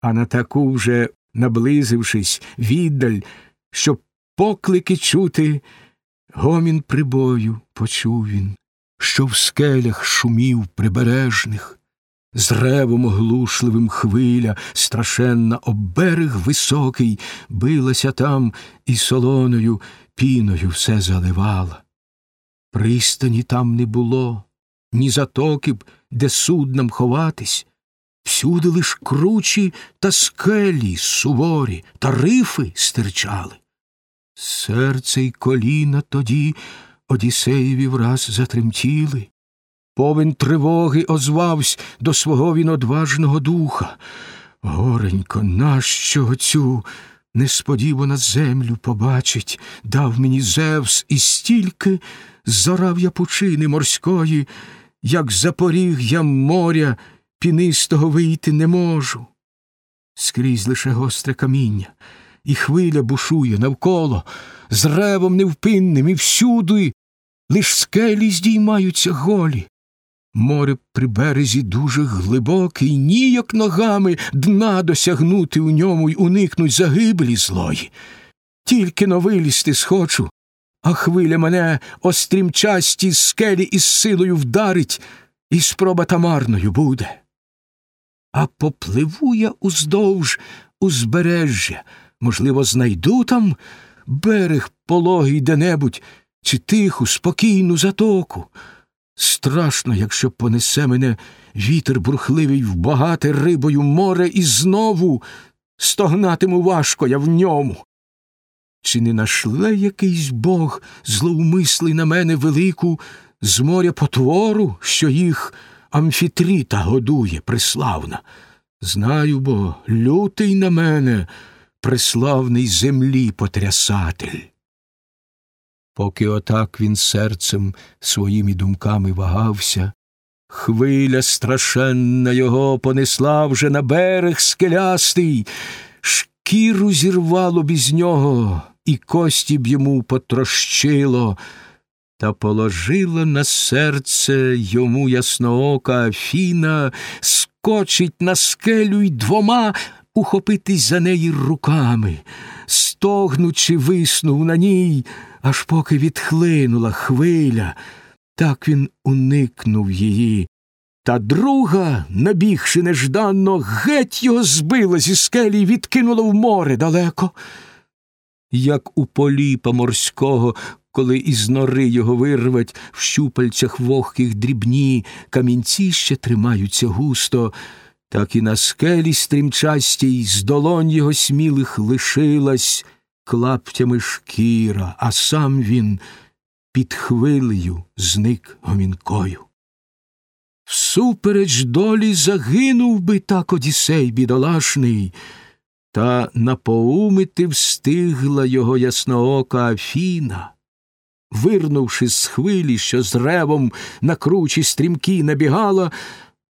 а на таку вже, наблизившись, віддаль, щоб поклики чути, гомін прибою почув він, що в скелях шумів прибережних, з ревом оглушливим хвиля, страшенна об берег високий, билася там і солоною піною все заливала. Пристані там не було, ні затоки б, де суднам ховатись, всюди лиш кручі та скелі суворі та рифи стирчали. Серце й коліна тоді Одіссеєві враз затремтіли. Повен тривоги озвавсь до свого він одважного духа. Горенько, нащо цю несподівано землю побачить, дав мені Зевс і стільки зорав я пучини морської, як запоріг я моря пінистого вийти не можу. Скрізь лише гостре каміння, і хвиля бушує навколо, з ревом невпинним і всюди, лиш скелі здіймаються голі. Море при березі дуже глибоке, і ніяк ногами дна досягнути у ньому й уникнуть загибелі злої. Тільки но вилізти схочу, а хвиля мене острімчасті скелі із силою вдарить, і спроба та марною буде. А попливу я уздовж узбережжя, можливо, знайду там берег пологий де-небудь, чи тиху, спокійну затоку. Страшно, якщо понесе мене вітер бурхливий в багате рибою море, і знову стогнатиму важко я в ньому. Чи не нашле якийсь бог злоумислий на мене велику з моря потвору, що їх амфітріта годує преславна? Знаю бо, лютий на мене, преславний землі потрясатель. Поки отак він серцем своїми думками вагався, хвиля страшенна його понесла вже на берег скелястий, шкіру зірвало б із нього, і кості б йому потрощило, та положила на серце йому ясноока Афіна, скочить на скелю й двома ухопитись за неї руками, стогнучи, виснув на ній, аж поки відхлинула хвиля, так він уникнув її. Та друга, набігши нежданно, геть його збила зі скелі й відкинула в море далеко. Як у поліпа морського, коли із нори його вирвать, в щупальцях вогких дрібні, камінці ще тримаються густо, так і на скелі стрімчастій з долонь його смілих лишилась клаптями шкіра, а сам він під хвилею зник гомінкою. Всупереч долі загинув би так Одісей бідолашний, та напоумити встигла його ясноока Афіна. Вирнувши з хвилі, що з ревом на кручі стрімкі набігала,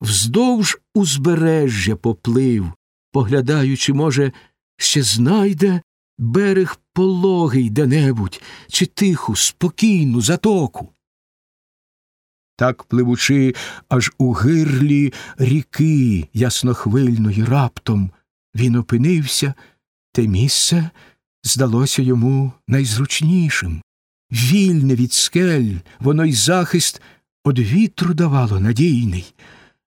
вздовж узбережжя поплив, поглядаючи, може, ще знайде берег пологий де-небудь, чи тиху, спокійну затоку. Так пливучи аж у гирлі ріки яснохвильної раптом, він опинився, те місце здалося йому найзручнішим. Вільне від скель, воно й захист од вітру давало надійний.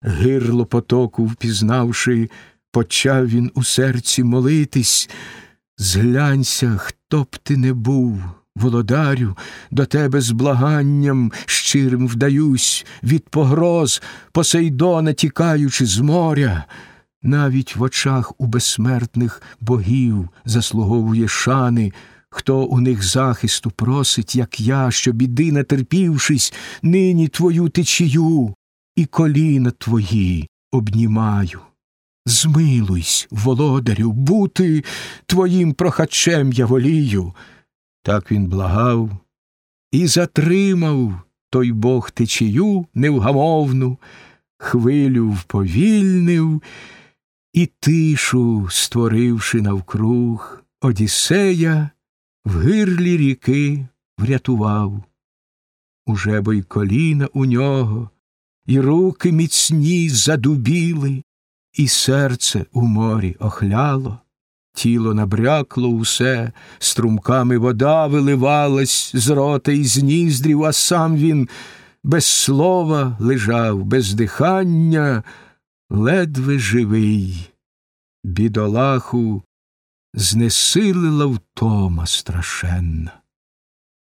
Гирло потоку впізнавши, почав він у серці молитись. Зглянься, хто б ти не був, володарю, до тебе з благанням щирим вдаюсь, від погроз Посейдона тікаючи з моря, навіть в очах у безсмертних богів заслуговує шани, хто у них захисту просить, як я, що біди натерпівшись, нині твою течію і коліна твої обнімаю. Змилуйсь, володарю, бути твоїм прохачем я волію. Так він благав і затримав той бог течію невгамовну, хвилю вповільнив і тишу, створивши навкруг, Одіссея в гирлі ріки врятував. Уже бо й коліна у нього, і руки міцні задубіли, і серце у морі охляло, тіло набрякло усе, струмками вода виливалась з рота і з ніздрів, а сам він без слова лежав, без дихання, ледве живий. Бідолаху знесилила втома страшенна.